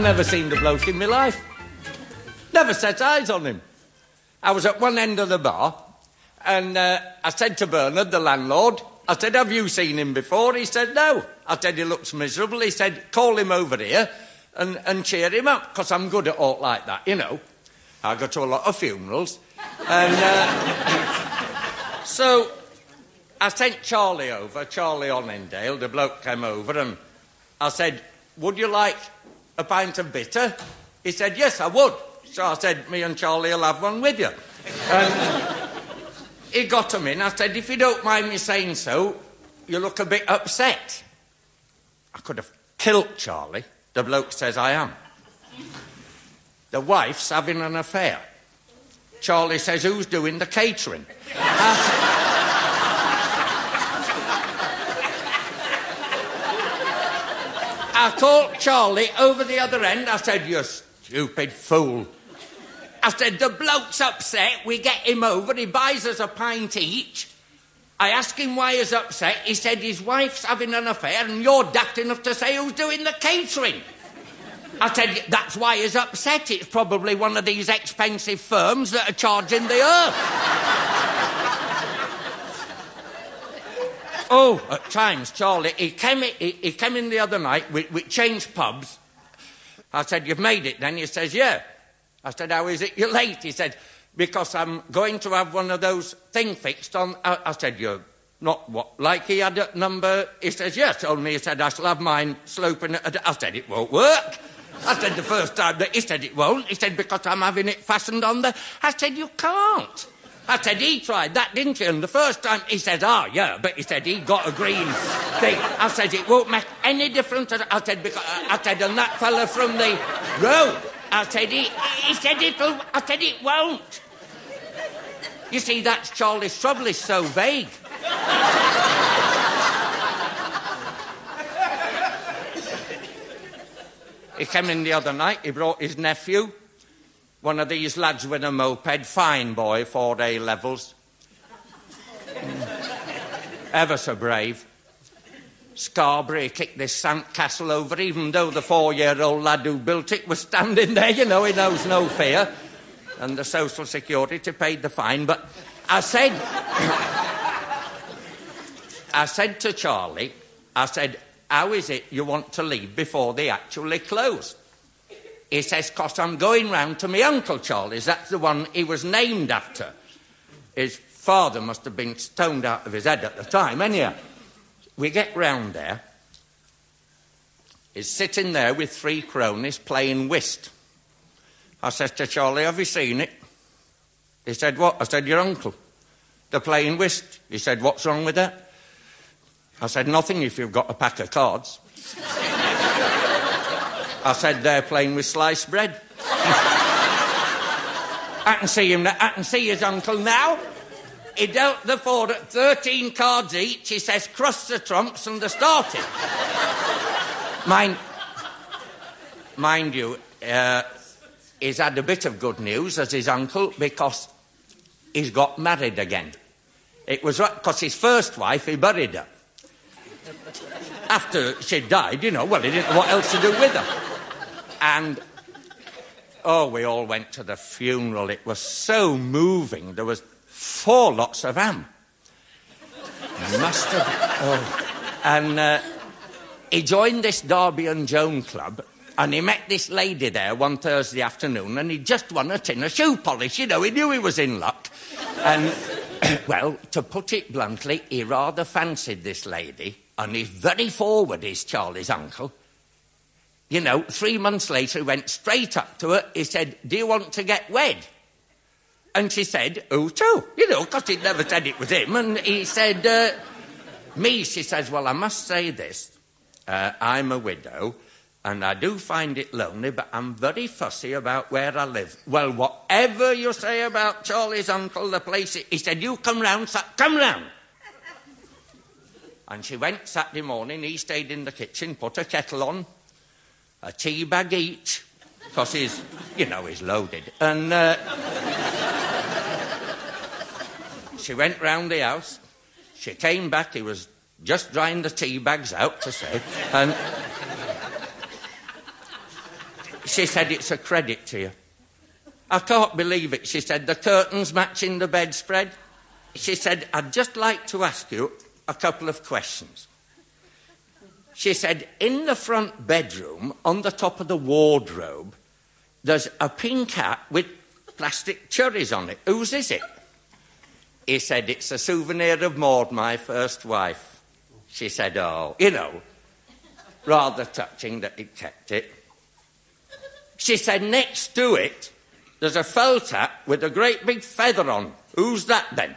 I'd never seen the bloke in my life. Never set eyes on him. I was at one end of the bar, and uh, I said to Bernard, the landlord, I said, Have you seen him before? He said, No. I said, He looks miserable. He said, Call him over here and, and cheer him up, because I'm good at all like that, you know. I go to a lot of funerals. And uh, so I sent Charlie over, Charlie Onendale, the bloke came over, and I said, Would you like a pint of bitter? He said, Yes, I would. So I said, Me and Charlie will have one with you. And he got him in. I said, If you don't mind me saying so, you look a bit upset. I could have killed Charlie. The bloke says I am. The wife's having an affair. Charlie says, Who's doing the catering? I called Charlie over the other end. I said, You stupid fool. I said, The bloke's upset. We get him over. He buys us a pint each. I asked him why he's upset. He said his wife's having an affair, and you're daft enough to say who's doing the catering. I said, That's why he's upset. It's probably one of these expensive firms that are charging the earth. Oh, at times, Charlie, he came, he, he came in the other night, we, we changed pubs. I said, You've made it then? He says, Yeah. I said, How is it you're late? He said, Because I'm going to have one of those thing fixed on. I, I said, You're not what? Like he had a number? He says, Yes. Only he said, I shall have mine sloping. I said, It won't work. I said, The first time that he said it won't. He said, Because I'm having it fastened on the. I said, You can't. I said, he tried that, didn't you? And the first time he said, ah, oh, yeah, but he said he got a green thing. I said, it won't make any difference. I said, because, I said, and that fella from the road, I said, he, he said it'll, I said, it won't. You see, that's Charlie's trouble, he's so vague. he came in the other night, he brought his nephew, one of these lads with a moped, fine boy, four A levels. Ever so brave. Scarborough kicked this sandcastle over, even though the four year old lad who built it was standing there, you know, he knows no fear. And the Social Security paid the fine. But I said, I said to Charlie, I said, how is it you want to leave before they actually close? He says, because I'm going round to my Uncle Charlie's. That's the one he was named after. His father must have been stoned out of his head at the time. Anyhow, we get round there. He's sitting there with three cronies playing whist. I said to Charlie, Have you seen it? He said, What? I said, Your uncle. They're playing whist. He said, What's wrong with that? I said, Nothing if you've got a pack of cards. I said, they're playing with sliced bread. I can see him. I can see his uncle now. He dealt the four at 13 cards each. He says, cross the trumps and they're starting. mind, mind you, uh, he's had a bit of good news as his uncle because he's got married again. It was because his first wife, he buried her. After she died, you know, well, he didn't know what else to do with her. And oh, we all went to the funeral. It was so moving. There was four lots of ham. Must have. Oh. And uh, he joined this Darby and Joan club, and he met this lady there one Thursday afternoon, and he just won a tin of shoe polish. You know, he knew he was in luck. And, well, to put it bluntly, he rather fancied this lady, and he's very forward, is Charlie's uncle you know, three months later, he went straight up to her. He said, Do you want to get wed? And she said, Who to? You know, because he'd never said it was him. And he said, uh, Me, she says, Well, I must say this. Uh, I'm a widow, and I do find it lonely, but I'm very fussy about where I live. Well, whatever you say about Charlie's uncle, the place, he said, You come round, come round. And she went Saturday morning, he stayed in the kitchen, put a kettle on, a tea bag each, because he's, you know, he's loaded. And uh, she went round the house. She came back. He was just drying the tea bags out to say, and She said, It's a credit to you. I can't believe it. She said, The curtains matching the bedspread. She said, I'd just like to ask you a couple of questions. She said, In the front bedroom, on the top of the wardrobe, there's a pink hat with plastic cherries on it. Whose is it? He said, It's a souvenir of Maud, my first wife. She said, Oh, you know, rather touching that he kept it. She said, Next to it, there's a felt hat with a great big feather on. Who's that then?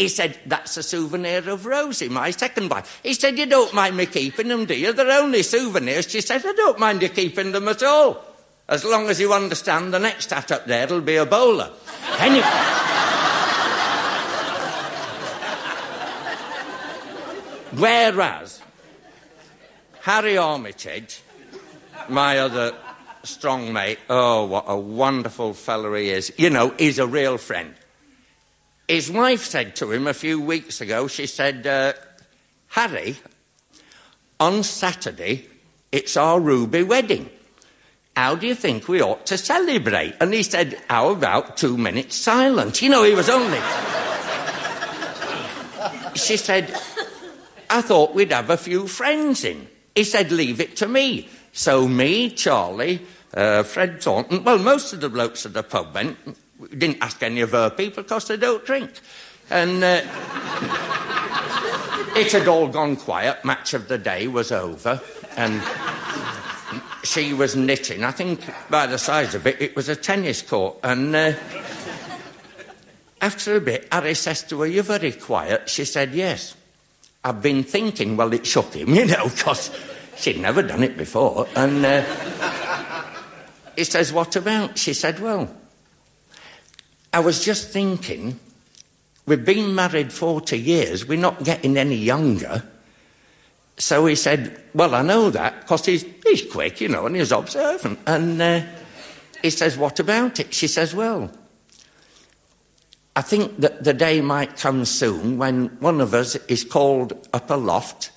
He said, That's a souvenir of Rosie, my second wife. He said, You don't mind me keeping them, do you? They're only souvenirs. She said, I don't mind you keeping them at all. As long as you understand the next hat up there will be a bowler. Anyway. Whereas Harry Armitage, my other strong mate, oh, what a wonderful fellow he is. You know, he's a real friend. His wife said to him a few weeks ago, she said, uh, Harry, on Saturday, it's our Ruby wedding. How do you think we ought to celebrate? And he said, How about two minutes silent? You know, he was only. she said, I thought we'd have a few friends in. He said, Leave it to me. So me, Charlie, uh, Fred Thornton, well, most of the blokes at the pub went. Didn't ask any of her people because they don't drink. And uh, it had all gone quiet. Match of the day was over. And she was knitting. I think by the size of it, it was a tennis court. And uh, after a bit, Harry says to her, You're very quiet. She said, Yes. I've been thinking, well, it shook him, you know, because she'd never done it before. And uh, he says, What about? She said, Well, I was just thinking, we've been married 40 years, we're not getting any younger. So he said, Well, I know that because he's, he's quick, you know, and he's observant. And uh, he says, What about it? She says, Well, I think that the day might come soon when one of us is called up aloft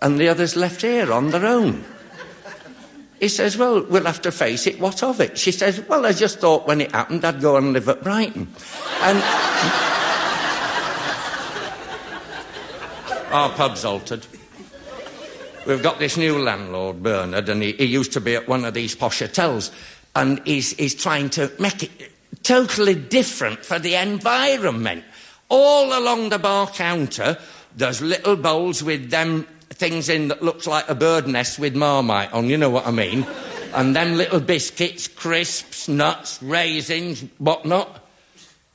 and the other's left here on their own. He says, Well, we'll have to face it. What of it? She says, Well, I just thought when it happened I'd go and live at Brighton. And. Our pub's altered. We've got this new landlord, Bernard, and he, he used to be at one of these posh hotels, and he's, he's trying to make it totally different for the environment. All along the bar counter, there's little bowls with them things in that looks like a bird nest with marmite on, you know what I mean? and them little biscuits, crisps, nuts, raisins, whatnot.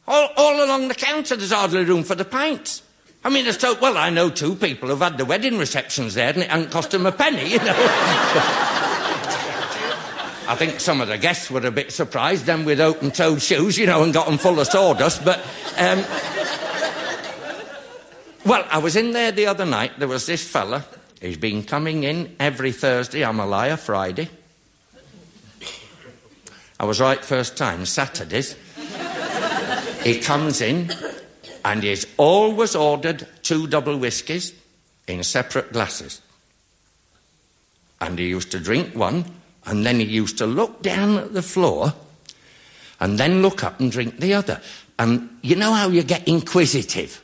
All, all along the counter, there's hardly room for the pints. I mean, there's so, well, I know two people who've had the wedding receptions there and it hasn't cost them a penny, you know. I think some of the guests were a bit surprised, them with open-toed shoes, you know, and got them full of sawdust, but... Um, well, I was in there the other night. There was this fella. He's been coming in every Thursday. I'm a liar, Friday. I was right first time, Saturdays. he comes in and he's always ordered two double whiskies in separate glasses. And he used to drink one, and then he used to look down at the floor and then look up and drink the other. And you know how you get inquisitive?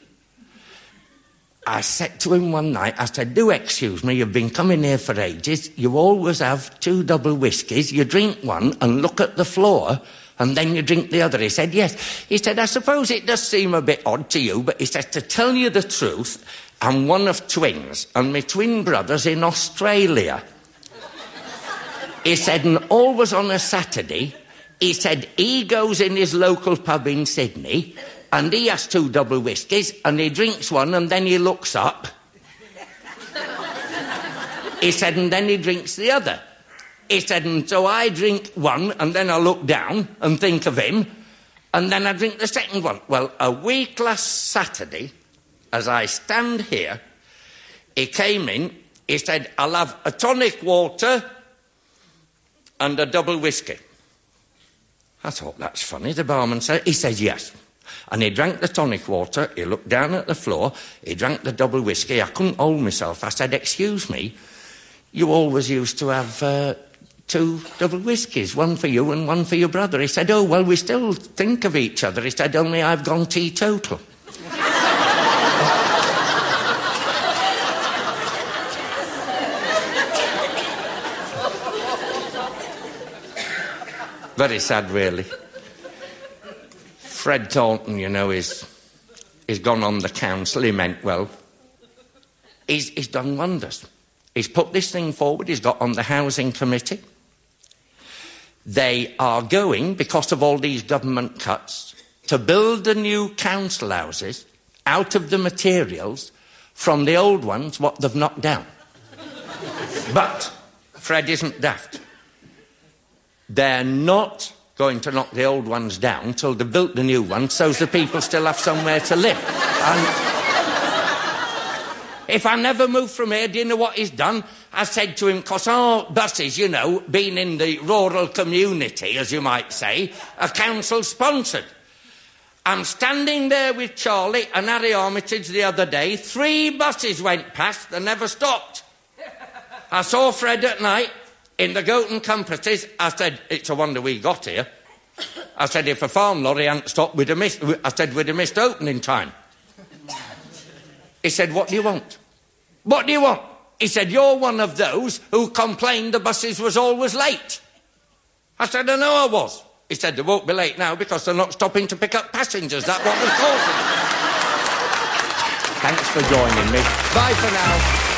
I said to him one night, I said, Do excuse me, you've been coming here for ages. You always have two double whiskies. You drink one and look at the floor, and then you drink the other. He said, Yes. He said, I suppose it does seem a bit odd to you, but he said, To tell you the truth, I'm one of twins, and my twin brother's in Australia. he said, And always on a Saturday, he said, He goes in his local pub in Sydney and he has two double whiskies, and he drinks one, and then he looks up. he said, and then he drinks the other. He said, and so I drink one, and then I look down and think of him, and then I drink the second one. Well, a week last Saturday, as I stand here, he came in, he said, I'll have a tonic water and a double whiskey. I thought, that's funny. The barman said, he said, yes. And he drank the tonic water, he looked down at the floor, he drank the double whiskey. I couldn't hold myself. I said, Excuse me, you always used to have uh, two double whiskies, one for you and one for your brother. He said, Oh, well, we still think of each other. He said, Only I've gone teetotal. Very sad, really. Fred Taunton, you know, is, is gone on the council. He meant well. He's, he's done wonders. He's put this thing forward. He's got on the housing committee. They are going, because of all these government cuts, to build the new council houses out of the materials from the old ones, what they've knocked down. but Fred isn't daft. They're not going to knock the old ones down till they've built the new ones so the people still have somewhere to live. And if I never move from here, do you know what he's done? I said to him, because our buses, you know, being in the rural community, as you might say, are council sponsored. I'm standing there with Charlie and Harry Armitage the other day. Three buses went past, they never stopped. I saw Fred at night in the Goat Compasses, I said, it's a wonder we got here. I said, if a farm lorry hadn't stopped, we'd have missed, I said, we'd have missed opening time. He said, what do you want? What do you want? He said, you're one of those who complained the buses was always late. I said, I know I was. He said, they won't be late now because they're not stopping to pick up passengers. That's what was causing Thanks for joining me. Bye for now.